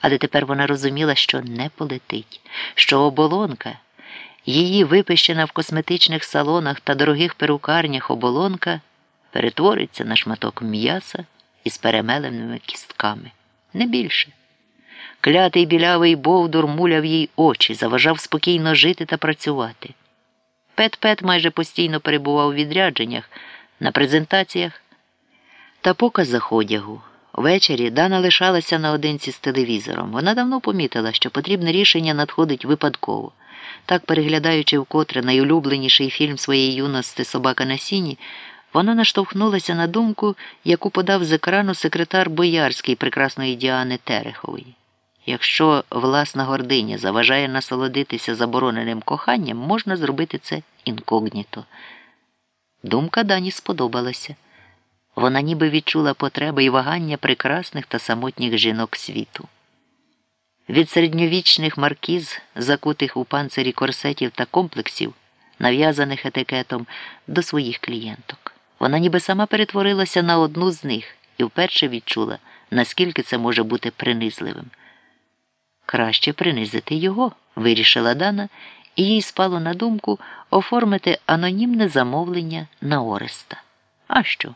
Але тепер вона розуміла, що не полетить, що оболонка, її випещена в косметичних салонах та дорогих перукарнях оболонка перетвориться на шматок м'яса із перемеленими кістками. Не більше. Клятий білявий бовдур муляв їй очі, заважав спокійно жити та працювати. Пет-пет майже постійно перебував у відрядженнях, на презентаціях та показах одягу. Ввечері Дана лишалася наодинці з телевізором. Вона давно помітила, що потрібне рішення надходить випадково. Так, переглядаючи вкотре найулюбленіший фільм своєї юності Собака на сіні, вона наштовхнулася на думку, яку подав з екрану секретар Боярський прекрасної Діани Терехової. Якщо власна гординя заважає насолодитися забороненим коханням, можна зробити це інкогніто. Думка Дані сподобалася. Вона ніби відчула потреби і вагання прекрасних та самотніх жінок світу. Від середньовічних маркіз, закутих у панцирі корсетів та комплексів, нав'язаних етикетом до своїх клієнток. Вона ніби сама перетворилася на одну з них і вперше відчула, наскільки це може бути принизливим. Краще принизити його, вирішила Дана, і їй спало на думку оформити анонімне замовлення на Ореста. А що?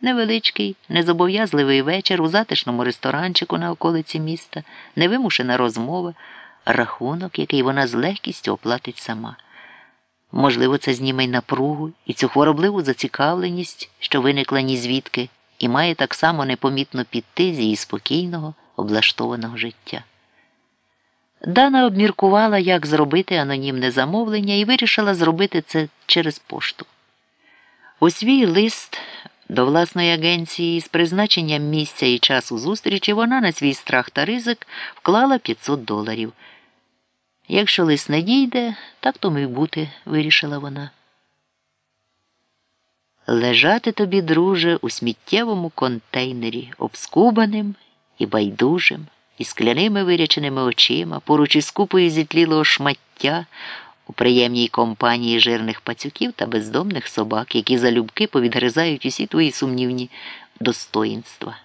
Невеличкий, незобов'язливий вечір у затишному ресторанчику на околиці міста, невимушена розмова, рахунок, який вона з легкістю оплатить сама. Можливо, це зніме й напругу і цю хворобливу зацікавленість, що виникла ні звідки, і має так само непомітно піти з її спокійного, облаштованого життя. Дана обміркувала, як зробити анонімне замовлення, і вирішила зробити це через пошту. У свій лист до власної агенції з призначенням місця і часу зустрічі вона на свій страх та ризик вклала 500 доларів. Якщо лист не дійде, так тому й бути, вирішила вона. Лежати тобі, друже, у сміттєвому контейнері, обскубаним і байдужим, і скляними виряченими очима, поруч із купою зітлілого шмаття у приємній компанії жирних пацюків та бездомних собак, які залюбки повідгризають усі твої сумнівні достоїнства.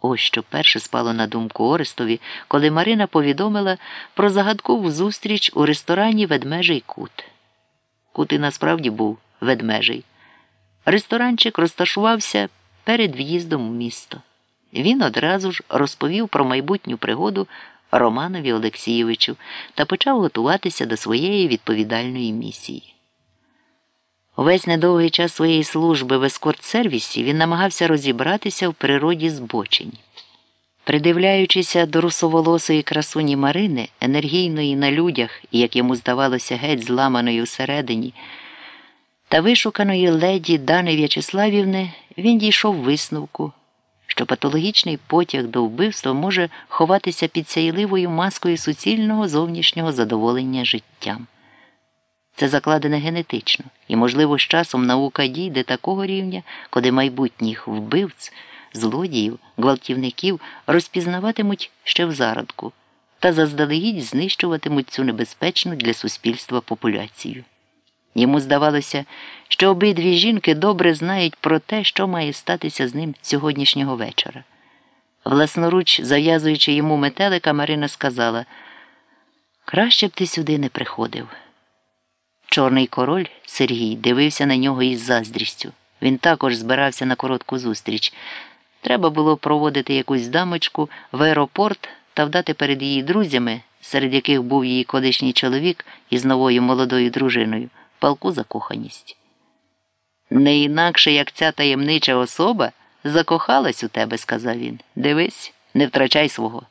Ось що перше спало на думку Орестові, коли Марина повідомила про загадкову зустріч у ресторані Ведмежий кут. Кут і насправді був ведмежий. Ресторанчик розташувався перед в'їздом у місто. Він одразу ж розповів про майбутню пригоду Романові Олексійовичу та почав готуватися до своєї відповідальної місії. Увесь недовгий час своєї служби в ескорт-сервісі він намагався розібратися в природі збочень. Придивляючися до русоволосої красуні Марини, енергійної на людях і, як йому здавалося, геть зламаної всередині, та вишуканої леді Дани В'ячеславівни, він дійшов висновку що патологічний потяг до вбивства може ховатися під сяйливою маскою суцільного зовнішнього задоволення життям. Це закладене генетично, і, можливо, з часом наука дійде такого рівня, коли майбутніх вбивць, злодіїв, гвалтівників розпізнаватимуть ще в зародку та заздалегідь знищуватимуть цю небезпечну для суспільства популяцію. Йому здавалося, що обидві жінки добре знають про те, що має статися з ним сьогоднішнього вечора. Власноруч, зав'язуючи йому метелика, Марина сказала краще б ти сюди не приходив. Чорний король Сергій дивився на нього із заздрістю. Він також збирався на коротку зустріч. Треба було проводити якусь дамочку в аеропорт та вдати перед її друзями, серед яких був її колишній чоловік із новою молодою дружиною палку закоханість. Не інакше, як ця таємнича особа закохалась у тебе, сказав він. Дивись, не втрачай свого.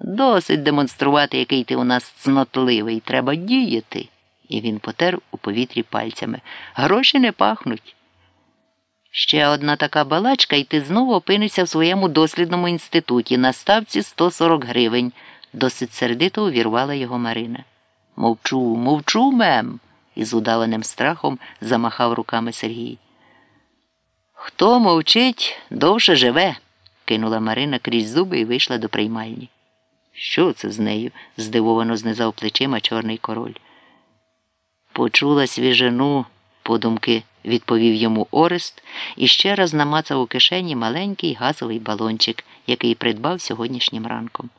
Досить демонструвати, який ти у нас цнотливий, треба діяти. І він потер у повітрі пальцями. Гроші не пахнуть. Ще одна така балачка, і ти знову опинишся в своєму дослідному інституті на ставці 140 гривень, досить сердито увірвала його Марина. Мовчу, мовчу, мем із удаваним страхом замахав руками Сергій. Хто мовчить, довше живе, кинула Марина крізь зуби і вийшла до приймальні. Що це з нею? здивовано знизав плечима Чорний король. Почула свіжину, подумки, відповів йому Орест і ще раз намацав у кишені маленький газовий балончик, який придбав сьогоднішнім ранком.